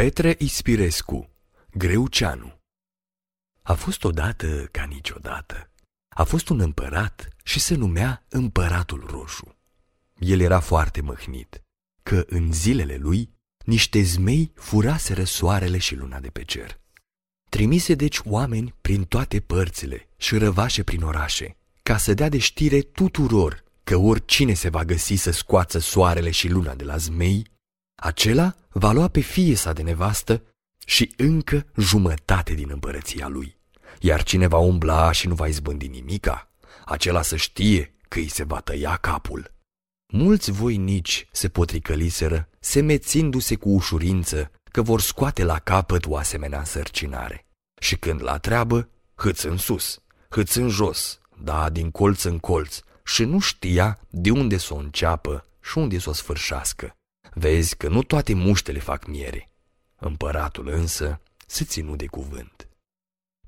Petre Ispirescu, Greuceanu A fost odată ca niciodată. A fost un împărat și se numea Împăratul Roșu. El era foarte măhnit, că în zilele lui niște zmei furaseră soarele și luna de pe cer. Trimise deci oameni prin toate părțile și răvașe prin orașe, ca să dea de știre tuturor că oricine se va găsi să scoață soarele și luna de la zmei, acela va lua pe fie sa de nevastă și încă jumătate din împărăția lui. Iar cine va umbla și nu va izbândi nimica, acela să știe că îi se va tăia capul. Mulți voinici se potricăliseră, semețindu-se cu ușurință că vor scoate la capăt o asemenea însărcinare. Și când la treabă, hâț în sus, hâț în jos, da, din colț în colț, și nu știa de unde să o înceapă și unde să o sfârșească. Vezi că nu toate muștele fac miere. Împăratul însă se ținu de cuvânt.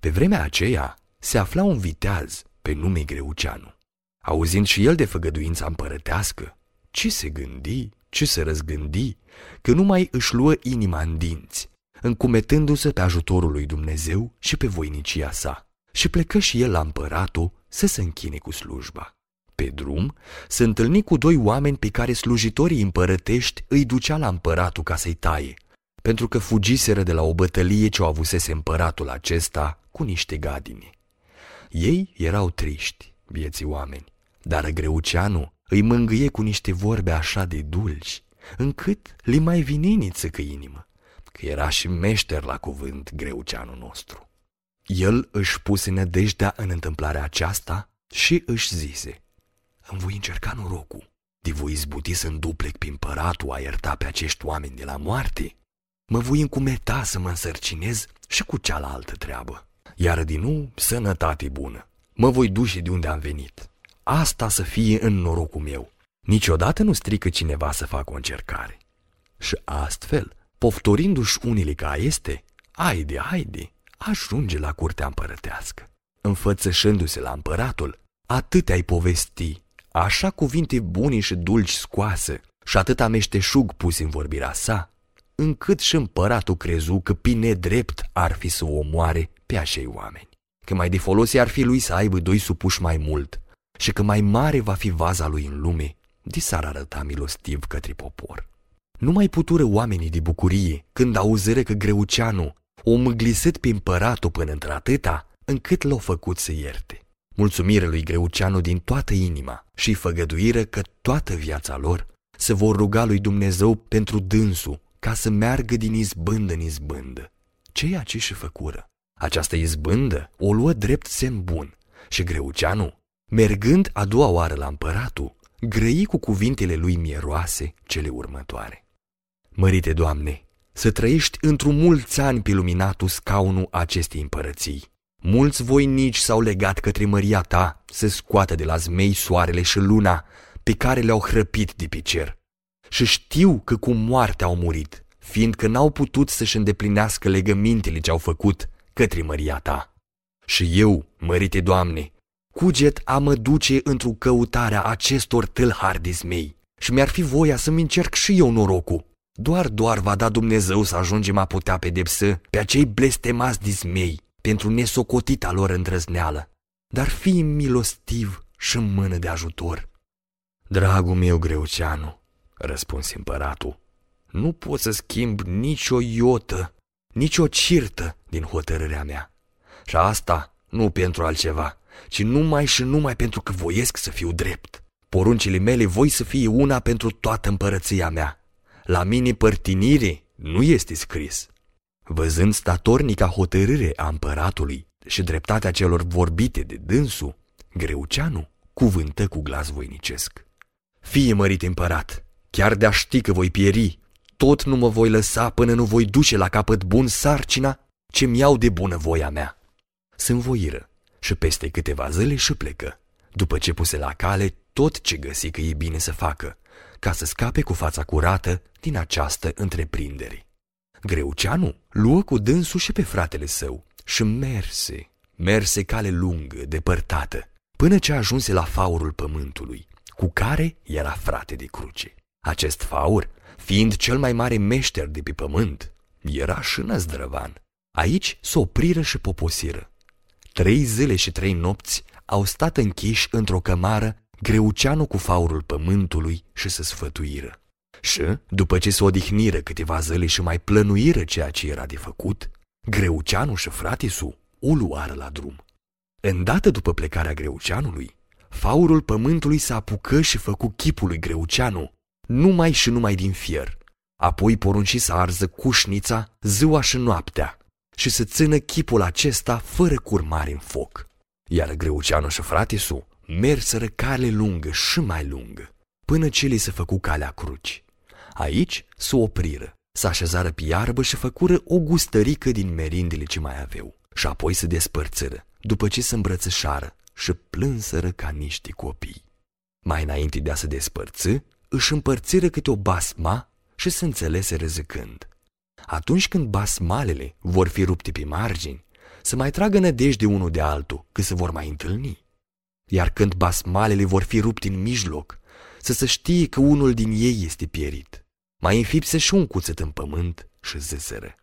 Pe vremea aceea se afla un viteaz pe nume Greuceanu. Auzind și el de făgăduința împărătească, ce se gândi, ce se răzgândi, că nu mai își luă inima în dinți, încumetându-se pe ajutorul lui Dumnezeu și pe voinicia sa, și plecă și el la împăratul să se închine cu slujba. Pe drum se întâlni cu doi oameni pe care slujitorii împărătești îi ducea la împăratul ca să-i taie, pentru că fugiseră de la o bătălie ce o avusese împăratul acesta cu niște gadini. Ei erau triști, vieții oameni, dar Greuceanu îi mângâie cu niște vorbe așa de dulci, încât li mai vine niță că inimă, că era și meșter la cuvânt Greuceanu nostru. El își puse nădejdea în întâmplarea aceasta și își zise, îmi voi încerca norocul, de voi izbuti să duplec pe împăratul a ierta pe acești oameni de la moarte. Mă voi încumeta să mă însărcinez și cu cealaltă treabă. Iar din nou, sănătate bună. Mă voi duce de unde am venit. Asta să fie în norocul meu. Niciodată nu strică cineva să facă o încercare. Și astfel, poftorindu-și unile ca este, haide, haide, ajunge la curtea împărătească. Înfățășându-se la împăratul, atât ai povesti, așa cuvinte bune și dulci scoase și atât ameșteșug pus în vorbirea sa, încât și împăratul crezu că pe nedrept ar fi să o omoare pe așei oameni. Că mai de folos ar fi lui să aibă doi supuși mai mult și că mai mare va fi vaza lui în lume, de s-ar arăta milostiv către popor. Nu mai putură oamenii de bucurie când auzire că Greuceanu o mâglisit pe împăratul până într-atâta, încât l-au făcut să ierte. Mulțumire lui Greuceanu din toată inima și făgăduire că toată viața lor se vor ruga lui Dumnezeu pentru dânsul ca să meargă din izbândă în izbândă. Ceea ce și făcură. Această izbândă o luă drept semn bun și Greuceanu, mergând a doua oară la împăratul, grăi cu cuvintele lui mieroase cele următoare. Mărite, Doamne, să trăiești într-un mulți ani pe luminatul scaunul acestei împărății. Mulți voinici s-au legat către măria ta să scoată de la zmei soarele și luna pe care le-au hrăpit de pe cer. Și știu că cu moarte au murit, fiindcă n-au putut să-și îndeplinească legămintele ce au făcut către măria ta. Și eu, mărite Doamne, cuget a mă duce într-o căutarea acestor tâlhari de zmei și mi-ar fi voia să-mi încerc și eu norocul. Doar, doar va da Dumnezeu să ajungem a putea pedepsă pe acei blestemați de zmei pentru nesocotita lor îndrăzneală, dar fii milostiv și în mână de ajutor. Dragul meu, Greuceanu, răspuns împăratul, nu pot să schimb nicio iotă, nicio cirtă din hotărârea mea. Și asta nu pentru altceva, ci numai și numai pentru că voiesc să fiu drept. Poruncile mele voi să fie una pentru toată împărăția mea. La mine părtinire nu este scris. Văzând statornica hotărâre a împăratului și dreptatea celor vorbite de dânsul, Greuceanu cuvântă cu glas voinicesc. Fie mărit împărat, chiar de-a ști că voi pieri, tot nu mă voi lăsa până nu voi duce la capăt bun sarcina ce-mi iau de bună voia mea. Sunt voiră și peste câteva zile și plecă, după ce puse la cale tot ce găsi că e bine să facă, ca să scape cu fața curată din această întreprindere. Greuceanu luă cu dânsul și pe fratele său și merse, merse cale lungă, depărtată, până ce ajunse la faurul pământului, cu care era frate de cruce. Acest faur, fiind cel mai mare meșter de pe pământ, Era și năzdrăvan. Aici s-o opriră și poposiră. Trei zile și trei nopți au stat închiși într-o cămară Greuceanu cu faurul pământului și se sfătuiră. Și, după ce se odihniră câteva zile și mai plănuiră ceea ce era de făcut, Greuceanu și fratisu o luară la drum. Îndată după plecarea Greuceanului, faurul pământului se apucă și făcu chipul lui Greuceanu, numai și numai din fier. Apoi porunci să arză cușnița ziua și noaptea și să țină chipul acesta fără curmare în foc. Iar Greuceanu și fratisu merseră cale lungă și mai lungă, până ce li se făcu calea cruci. Aici s-o opriră, s așezară pe iarbă și făcură o gustărică din merindele ce mai aveau și apoi se despărțiră, după ce se îmbrățișară și plânseră ca niște copii. Mai înainte de a se despărți, își împărțiră câte o basma și se înțelese răzăcând. Atunci când basmalele vor fi rupte pe margini, să mai tragă nădejde unul de altul că se vor mai întâlni. Iar când basmalele vor fi rupte în mijloc, să se știe că unul din ei este pierit. Mai înfipse și un cuțet în pământ și ziseră.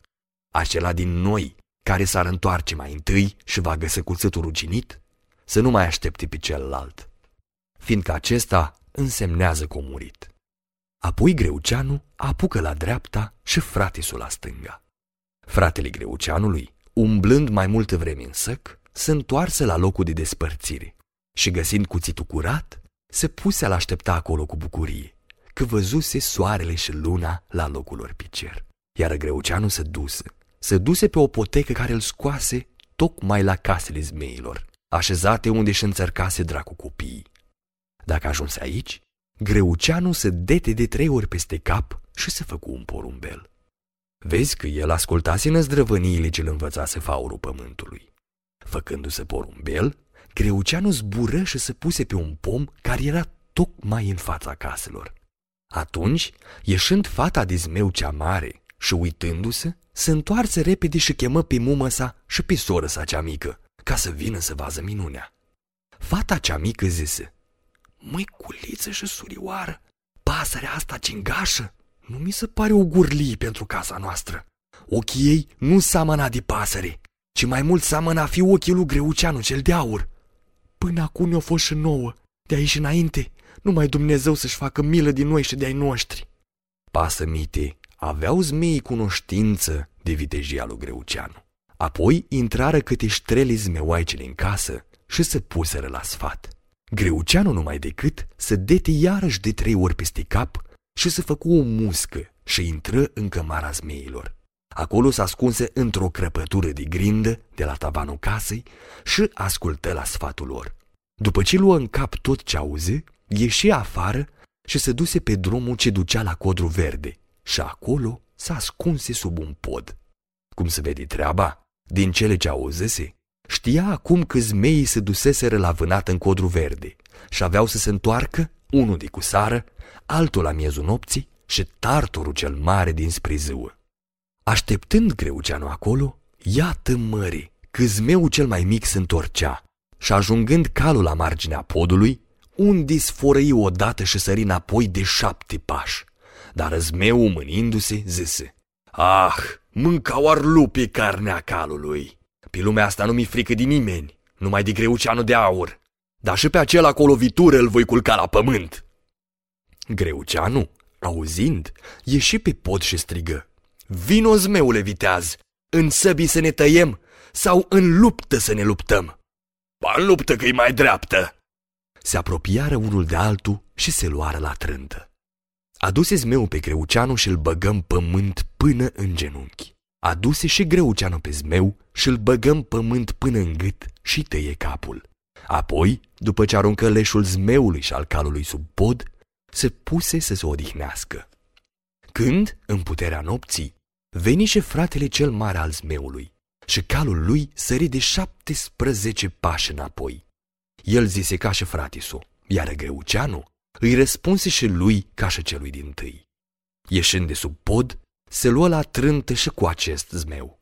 Acela din noi care s-ar întoarce mai întâi și va găsi cuțetul ruginit, să nu mai aștepte pe celălalt, fiindcă acesta însemnează comurit. Apoi Greuceanu apucă la dreapta și fratisul la stânga. Fratele Greuceanului, umblând mai multă vreme în săc, se întoarse la locul de despărțire și găsind cuțitul curat, se puse a aștepta acolo cu bucurie, că văzuse soarele și luna la locul lor pe cer. Iar Greuceanu se duse se duse pe o potecă care îl scoase tocmai la casele zmeilor, așezate unde și înțărcase dracu copiii. Dacă ajunse aici, Greuceanu se dete de trei ori peste cap și se făcu un porumbel. Vezi că el ascultase năzdrăvăniile ce-l învățase faurul pământului. Făcându-se porumbel, Greuceanu zbură și se puse pe un pom care era tocmai în fața caselor. Atunci, ieșind fata de zmeu cea mare și uitându-se, se întoarse repede și chemă pe mumă sa și pe soră sa cea mică, ca să vină să vază minunea. Fata cea mică zise, Măi, culiță și surioară, pasărea asta cingașă nu mi se pare o gurlie pentru casa noastră. Ochii ei nu seamănă de pasăre, ci mai mult seamănă a fi ochii lui Greuceanu cel de aur. Până acum ne-o fost și nouă, de aici înainte, numai Dumnezeu să-și facă milă din noi și de ai noștri. Pasă mite, Aveau zmeii cunoștință de vitejia lui Greuceanu. Apoi intrară câte ștreli zmeoaicele în casă și se puseră la sfat. Greuceanu numai decât să dete iarăși de trei ori peste cap și să făcu o muscă și intră în cămara zmeilor. Acolo s-a ascunse într-o crăpătură de grindă de la tavanul casei și ascultă la sfatul lor. După ce luă în cap tot ce auze, ieși afară și se duse pe drumul ce ducea la codru verde, și acolo s-a ascunse sub un pod. Cum se vede treaba? Din cele ce auzese, știa acum că zmeii se duseseră la vânat în codru verde și aveau să se întoarcă, unul de cu sară, altul la miezul nopții și tartorul cel mare din sprizâă. Așteptând Greuceanu acolo, iată mări, că zmeul cel mai mic se întorcea și ajungând calul la marginea podului, un disforăi odată și sări înapoi de șapte pași dar răzmeu mânindu-se zise, Ah, mâncau ar lupi carnea calului. Pe lumea asta nu mi frică de nimeni, numai de greuceanul de aur. Dar și pe acela cu o lovitură îl voi culca la pământ. Greuceanu, auzind, ieși pe pod și strigă. Vino, zmeule viteaz, în săbii să ne tăiem sau în luptă să ne luptăm? Ba în luptă că-i mai dreaptă. Se apropiară unul de altul și se luară la trântă. Aduse zmeu pe Greuceanu și îl băgăm pământ până în genunchi. Aduse și Greuceanu pe zmeu și îl băgăm pământ până în gât și tăie capul. Apoi, după ce aruncă leșul zmeului și al calului sub pod, se puse să se odihnească. Când, în puterea nopții, veni și fratele cel mare al zmeului și calul lui sări de șaptesprezece pași înapoi. El zise ca și fratisul, iar Greuceanu îi răspunse și lui ca și celui din tâi. Ieșind de sub pod, se luă la trântă și cu acest zmeu.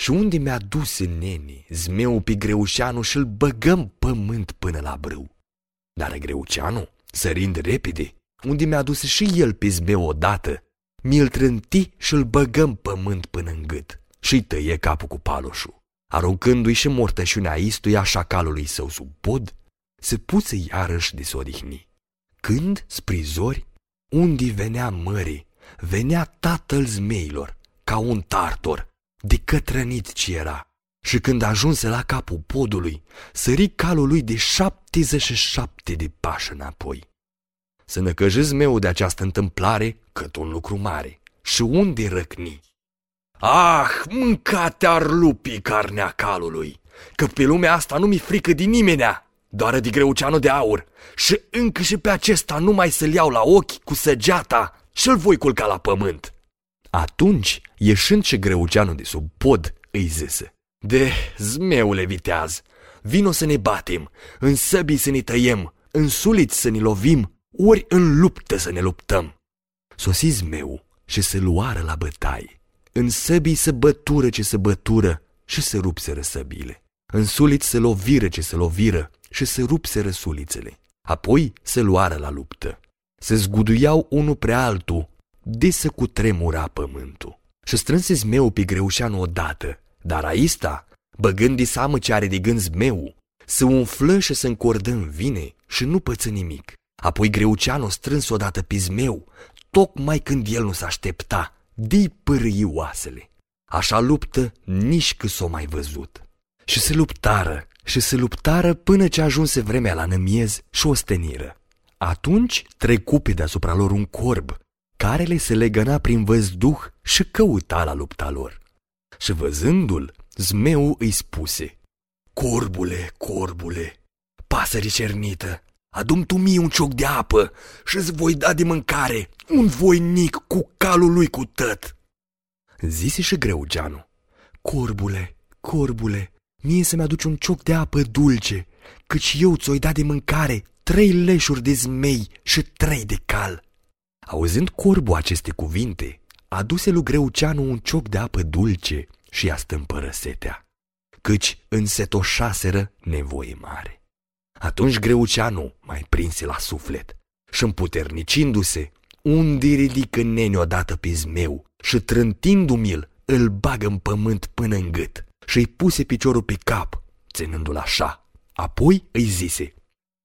Și unde mi-a dus nene zmeu pe Greuceanu și-l băgăm pământ până la brâu. Dar Greuceanu, sărind repede, unde mi-a dus și el pe zmeu odată, mi-l trânti și-l băgăm pământ până în gât și-i tăie capul cu paloșul. Aruncându-i și mortășunea istuia șacalului său sub pod, se puse iarăși de se odihni. Când, sprizori, unde venea mării, venea tatăl zmeilor, ca un tartor, de cătrănit ce era. Și când ajunse la capul podului, sări calul lui de 77 de pași înapoi. Să năcăjezi meu de această întâmplare cât un lucru mare. Și unde răcni? Ah, mâncate-ar lupii carnea calului, că pe lumea asta nu mi frică din nimenea, doar de greuceanul de aur. Și încă și pe acesta nu mai să-l iau la ochi cu săgeata și-l voi culca la pământ. Atunci, ieșind și greuceanul de sub pod, îi zise, De, zmeule viteaz, vino să ne batem, în săbii să ne tăiem, în suliți să ne lovim, ori în luptă să ne luptăm. Sosi zmeu și se luară la bătaie. În săbii se bătură ce se bătură și se rupseră săbile. În suliți se loviră ce se loviră și se rupseră sulițele. Apoi se luară la luptă. Se zguduiau unul pre altul, de să cutremura pământul. Și strânse zmeu pe greușeanu odată, dar aista, băgând-i seamă ce are de gând zmeu, se umflă și se încordă în vine și nu păță nimic. Apoi greuceanu strâns odată pe zmeu, tocmai când el nu s-aștepta, de pârâi oasele. Așa luptă nici că s-o mai văzut. Și se luptară, și se luptară până ce ajunse vremea la nămiez și osteniră. Atunci trecu pe deasupra lor un corb, care le se legăna prin văzduh și căuta la lupta lor. Și văzându-l, zmeu îi spuse, Corbule, corbule, pasări cernită, adum tu mie un cioc de apă și-ți voi da de mâncare un voinic cu calul lui cu tăt. Zise și Greugeanu, Corbule, corbule, mie să-mi aduci un cioc de apă dulce, căci eu ți-o da de mâncare trei leșuri de zmei și trei de cal. Auzind corbul aceste cuvinte, aduse lui Greuceanu un cioc de apă dulce și i-a stâmpără setea, căci însetoșaseră nevoie mare. Atunci Greuceanu mai prinse la suflet și împuternicindu-se, unde ridică neni odată pe zmeu și trântindu-mi-l, îl bagă în pământ până în gât și-i puse piciorul pe cap, ținându-l așa. Apoi îi zise,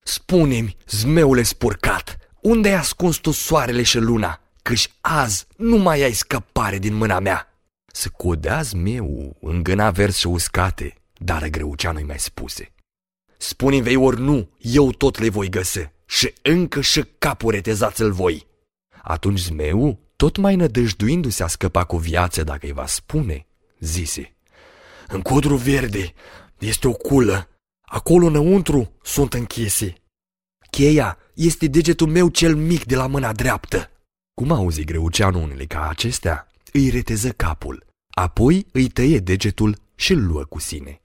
Spune-mi, zmeule spurcat, unde ai ascuns tu soarele și luna? Căci azi nu mai ai scăpare din mâna mea. Să codea zmeu, îngâna vers și uscate, dar greuceanul mai spuse. Spune-mi vei ori nu, eu tot le voi găsi și încă și capul retezați-l voi. Atunci zmeu, tot mai nădăjduindu-se a scăpa cu viață dacă îi va spune, zise. În codru verde este o culă, acolo înăuntru sunt închise. Cheia este degetul meu cel mic de la mâna dreaptă. Cum auzi greuceanul unele ca acestea, îi reteză capul, apoi îi tăie degetul și îl luă cu sine.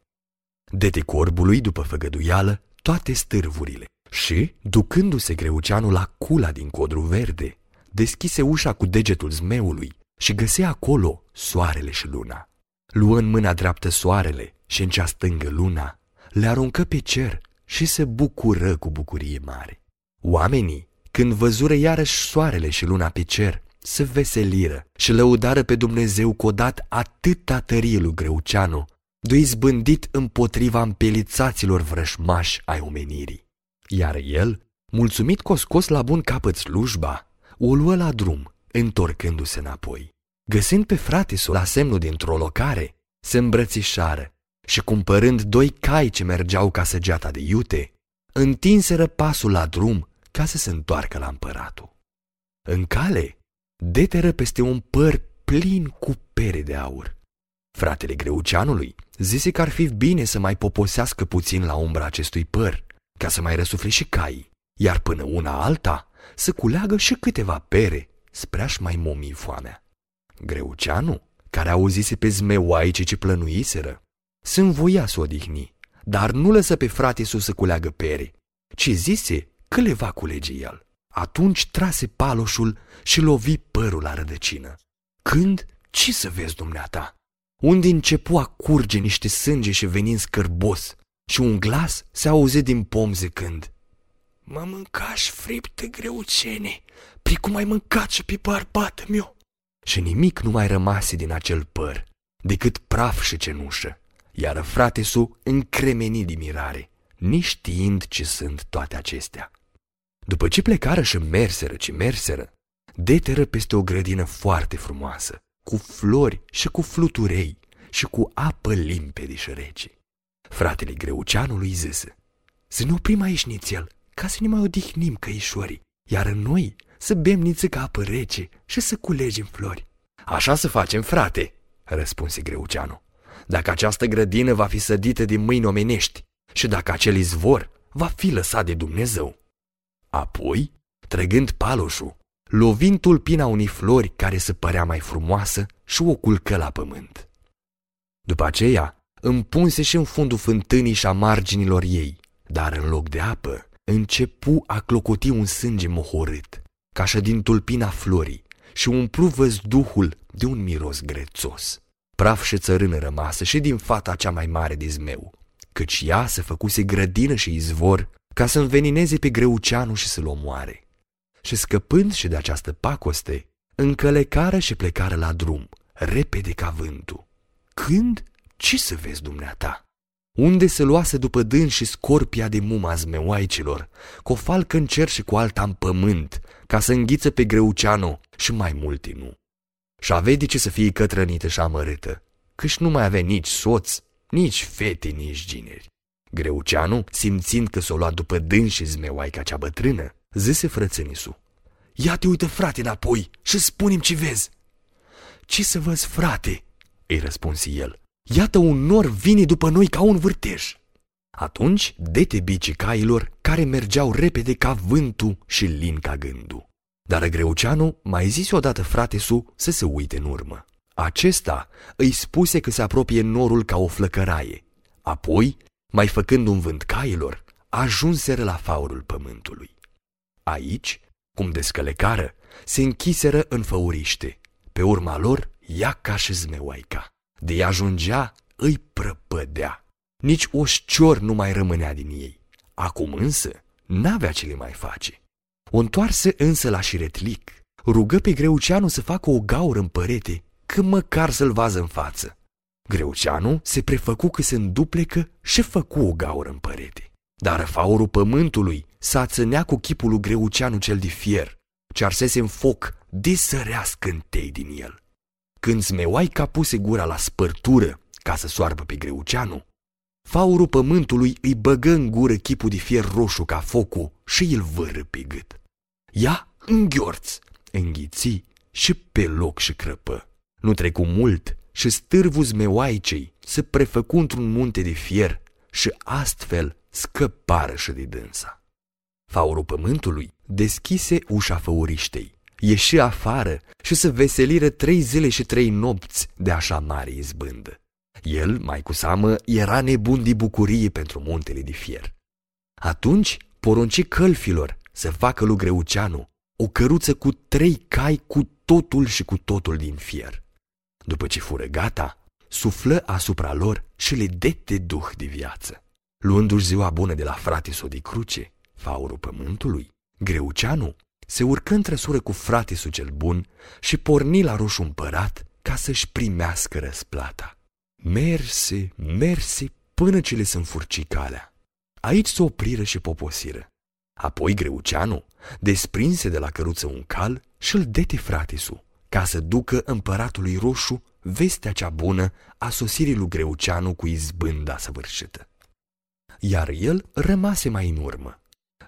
Dete corbului, după făgăduială, toate stârvurile și, ducându-se greuceanul la cula din codru verde, deschise ușa cu degetul zmeului și găsea acolo soarele și luna. Luă în mâna dreaptă soarele și în cea stângă luna, le aruncă pe cer și se bucură cu bucurie mare. Oamenii, când văzură iarăși soarele și luna pe cer, se veseliră și lăudară pe Dumnezeu că dat atâta tărie lui Greuceanu, de izbândit împotriva împelițaților vrășmași ai omenirii. Iar el, mulțumit că o scos la bun capăt slujba, o luă la drum, întorcându-se înapoi. Găsind pe frate la semnul dintr-o locare, se îmbrățișară și cumpărând doi cai ce mergeau ca săgeata de iute, întinseră pasul la drum ca să se întoarcă la împăratul. În cale, deteră peste un păr plin cu pere de aur. Fratele Greuceanului zise că ar fi bine să mai poposească puțin la umbra acestui păr, ca să mai răsufle și caii, iar până una alta să culeagă și câteva pere spre a-și mai momi foamea. Greuceanu, care auzise pe zmeoaice ce plănuiseră, se învoia să odihni, dar nu lăsă pe frate sus să culeagă pere, ci zise că le va culege el. Atunci trase paloșul și lovi părul la rădăcină. Când? Ce să vezi, dumneata? Unde începu a curge niște sânge și venind scârbos și un glas se auze din pom zicând Mă mâncași fripte greucene, precum ai mâncat și pe bărbatul meu. și nimic nu mai rămase din acel păr, decât praf și cenușă, iar frate su încremeni din mirare, neștiind ce sunt toate acestea. După ce plecară și merseră ce merseră, deteră peste o grădină foarte frumoasă, cu flori și cu fluturei și cu apă limpede și rece. Fratele Greuceanului zise, să ne oprim aici nițel, ca să ne mai odihnim căișorii, iar noi să bem nițică apă rece și să culegem flori. Așa să facem, frate, răspunse Greuceanu. Dacă această grădină va fi sădită din mâini omenești și dacă acel izvor va fi lăsat de Dumnezeu. Apoi, trăgând paloșul, lovind tulpina unei flori care se părea mai frumoasă și o culcă la pământ. După aceea, împunse și în fundul fântânii și a marginilor ei, dar în loc de apă, începu a clocoti un sânge mohorât, ca și din tulpina florii, și umplu văzduhul de un miros grețos. Praf și țărână rămasă și din fata cea mai mare de zmeu, căci ea se făcuse grădină și izvor ca să învenineze pe greuceanul și să-l omoare. Și scăpând și de această pacoste, încălecară și plecară la drum, repede ca vântul. Când? Ce să vezi dumneata? Unde se luase după dâns și scorpia de muma zmeoaicilor, cu o falcă în cer și cu alta în pământ, ca să înghiță pe greuceanu și mai multe nu. Și avea de ce să fie cătrănită și amărâtă, căci nu mai avea nici soț, nici fete, nici gineri. Greuceanu, simțind că s-o lua după dâns și zmeoaica cea bătrână, zise frățănisu. Ia te uită, frate, înapoi și spune ce vezi. Ce să văz, frate? îi răspunse el. Iată un nor vine după noi ca un vârtej. Atunci dete bicii cailor care mergeau repede ca vântul și lin ca gândul. Dar Greuceanu mai zise odată frate su să se uite în urmă. Acesta îi spuse că se apropie norul ca o flăcăraie. Apoi, mai făcând un vânt cailor, ajunseră la faurul pământului. Aici, cum descălecară, se închiseră în făuriște. Pe urma lor, ia ca și zmeoaica. De ajungea, îi prăpădea. Nici oșcior nu mai rămânea din ei. Acum însă, n-avea ce le mai face. O întoarse însă la șiretlic, rugă pe Greuceanu să facă o gaură în părete, că măcar să-l vază în față. Greuceanu se prefăcu că se înduplecă și făcu o gaură în părete. Dar faurul pământului s-a țânea cu chipul lui Greuceanu cel de fier, ce arsese în foc, disărea scântei din el. Când Zmeoaica puse gura la spărtură ca să soarbă pe Greuceanu, faurul pământului îi băgă în gură chipul de fier roșu ca focul și îl vără pe gât. Ea înghiorț, înghiți și pe loc și crăpă. Nu trecu mult și stârvul zmeoaicei se prefăcu într-un munte de fier și astfel scăpară și de dânsa. Faurul pământului deschise ușa făuriștei, ieși afară și se veseliră trei zile și trei nopți de așa mare izbândă. El, mai cu seamă, era nebun de bucurie pentru muntele de fier. Atunci porunci călfilor să facă lui Greuceanu o căruță cu trei cai cu totul și cu totul din fier. După ce fură gata, suflă asupra lor și le dete duh de viață. Luându-și ziua bună de la frate de cruce, faurul pământului, Greuceanu se urcă în trăsură cu frate cel bun și porni la roșu împărat ca să-și primească răsplata. Merse, merse, până ce le sunt furci calea. Aici se opriră și poposiră. Apoi Greuceanu desprinse de la căruță un cal și îl dete fratisu, ca să ducă împăratului roșu vestea cea bună a sosirii lui Greuceanu cu izbânda săvârșită. Iar el rămase mai în urmă.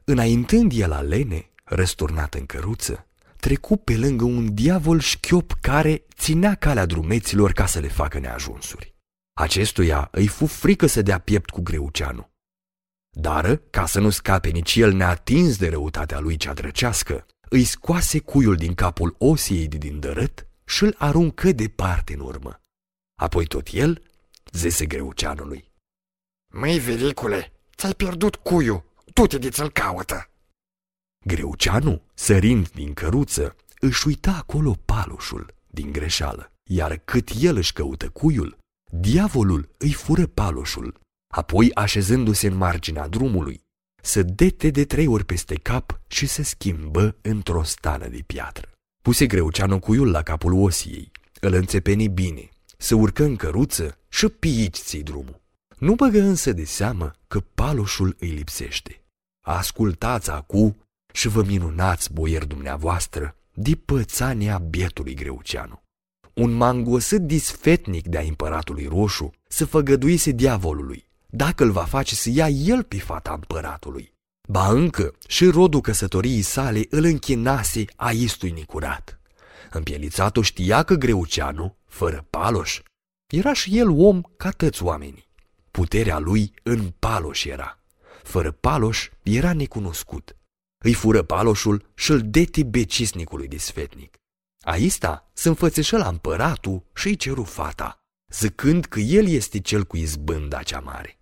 Înaintând el la lene, răsturnat în căruță, trecu pe lângă un diavol șchiop care ținea calea drumeților ca să le facă neajunsuri. Acestuia îi fu frică să dea piept cu Greuceanu. Dar, ca să nu scape nici el neatins de răutatea lui cea drăcească, îi scoase cuiul din capul osiei de din dărât și îl aruncă departe în urmă. Apoi tot el zise Greuceanului. Măi, velicule, ți-ai pierdut cuiul, tu te ți-l caută. Greuceanu, sărind din căruță, își uita acolo palușul din greșeală, iar cât el își căută cuiul, diavolul îi fură palușul, apoi așezându-se în marginea drumului, să dete de trei ori peste cap și se schimbă într-o stană de piatră. Puse Greuceanu cuiul la capul osiei, îl înțepeni bine, să urcă în căruță și piici ți drumul. Nu băgă însă de seamă că paloșul îi lipsește. Ascultați acu și vă minunați, boier dumneavoastră, de pățania bietului Greuceanu. Un mangosât disfetnic de-a împăratului roșu să făgăduise diavolului, dacă îl va face să ia el pe fata împăratului. Ba încă și rodul căsătoriei sale îl închinase a istui nicurat. Împielițatul știa că Greuceanu, fără paloș, era și el om ca tăți oamenii. Puterea lui în paloș era. Fără paloș era necunoscut. Îi fură paloșul și îl deti becisnicului disfetnic. Aista se înfățișă la împăratul și îi ceru fata, zicând că el este cel cu izbânda cea mare.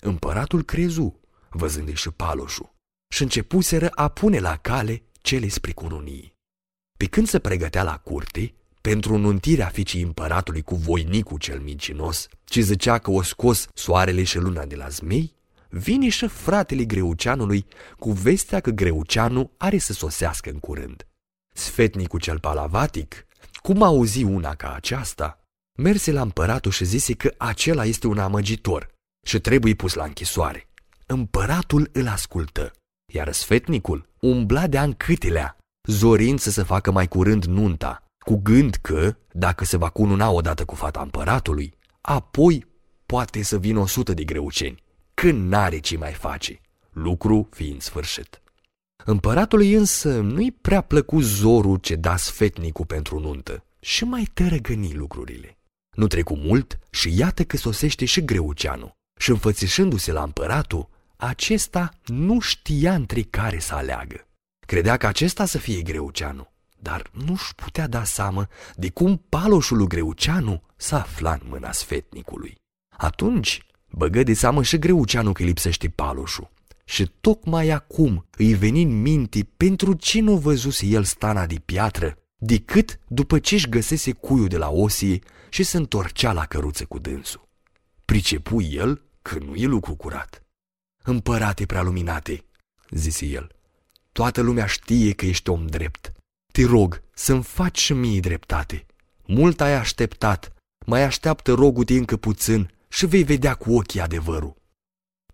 Împăratul crezu, văzându-i și paloșul, și începuseră a pune la cale cele spre cununii. Pe când se pregătea la curte, pentru nuntirea fiicii împăratului cu voinicul cel mincinos, ce zicea că o scos soarele și luna de la zmei, vine și fratele Greuceanului cu vestea că Greuceanu are să sosească în curând. Sfetnicul cel palavatic, cum auzi una ca aceasta, merse la împăratul și zise că acela este un amăgitor și trebuie pus la închisoare. Împăratul îl ascultă, iar sfetnicul umbla de-a câtelea, zorind să se facă mai curând nunta, cu gând că, dacă se va cununa odată cu fata împăratului, apoi poate să vină o sută de greuceni, când n-are ce mai face, lucru fiind sfârșit. Împăratului însă nu-i prea plăcut zorul ce da sfetnicul pentru nuntă și mai tărăgăni lucrurile. Nu trecu mult și iată că sosește și Greuceanu și înfățișându-se la împăratul, acesta nu știa între care să aleagă. Credea că acesta să fie Greuceanu, dar nu-și putea da seamă de cum paloșul lui Greuceanu s-a afla în mâna sfetnicului. Atunci băgă de seamă și Greuceanu că lipsește paloșul și tocmai acum îi veni în minte pentru ce nu văzuse el stana de piatră, decât după ce își găsese cuiul de la osie și se întorcea la căruță cu dânsul. Pricepu el că nu e lucru curat. Împărate prea luminate, zise el, toată lumea știe că ești om drept. Te rog să-mi faci și mie dreptate. Mult ai așteptat, mai așteaptă rogul de încă puțin și vei vedea cu ochii adevărul.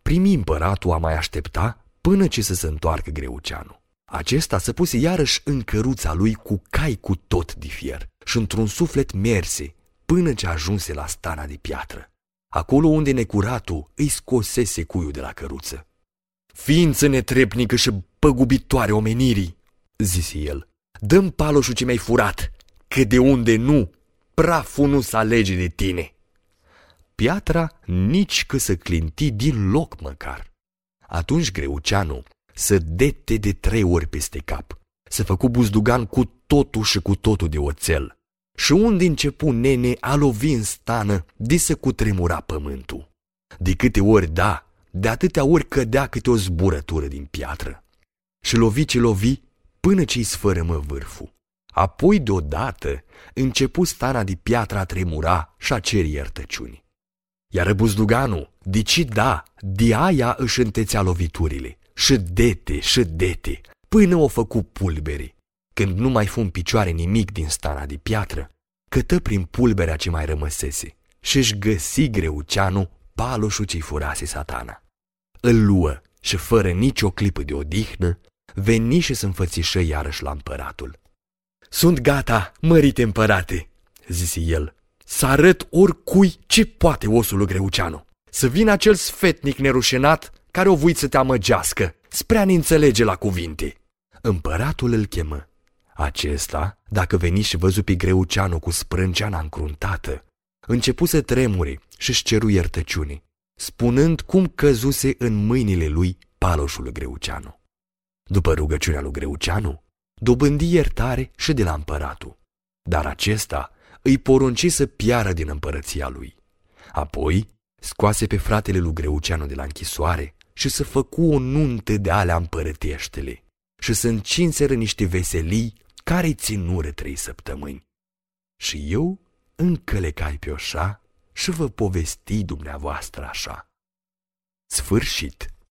Primi împăratul a mai aștepta până ce să se întoarcă Greuceanu. Acesta se puse iarăși în căruța lui cu cai cu tot de fier și într-un suflet merse până ce ajunse la stana de piatră. Acolo unde necuratul îi scosese cuiul de la căruță. Ființă netrepnică și păgubitoare omenirii, zise el, dăm paloșul ce mi-ai furat, că de unde nu, praful nu să alege de tine piatra nici că să clinti din loc măcar. Atunci Greuceanu să dete de trei ori peste cap, să făcu buzdugan cu totul și cu totul de oțel. Și unde începu nene a lovi în stană, de să cutremura pământul. De câte ori da, de atâtea ori cădea câte o zburătură din piatră. Și lovi ce lovi până ce-i sfărămă vârful. Apoi deodată începu stana de piatră a tremura și a ceri iertăciuni. Iar buzduganul, dici da, de aia își întețea loviturile, și dete, și dete, până o făcu pulbere. Când nu mai fu în picioare nimic din stana de piatră, cătă prin pulberea ce mai rămăsese și își găsi greuceanu paloșul ce-i furase satana. Îl luă și fără nicio clipă de odihnă, veni și se înfățișă iarăși la împăratul. Sunt gata, mărite împărate, zise el, să arăt oricui ce poate osul lui Greuceanu. Să vină acel sfetnic nerușenat care o vuit să te amăgească, spre a înțelege la cuvinte. Împăratul îl chemă. Acesta, dacă veni și văzu pe Greuceanu cu sprânceana încruntată, începu să tremure și-și ceru iertăciune, spunând cum căzuse în mâinile lui paloșul lui Greuceanu. După rugăciunea lui Greuceanu, dobândi iertare și de la împăratul. Dar acesta îi porunci să piară din împărăția lui. Apoi scoase pe fratele lui Greuceanu de la închisoare și să făcu o nuntă de alea împărăteștele și să încinseră niște veselii care ținură trei săptămâni. Și eu încă le cai pe oșa și vă povesti dumneavoastră așa. Sfârșit.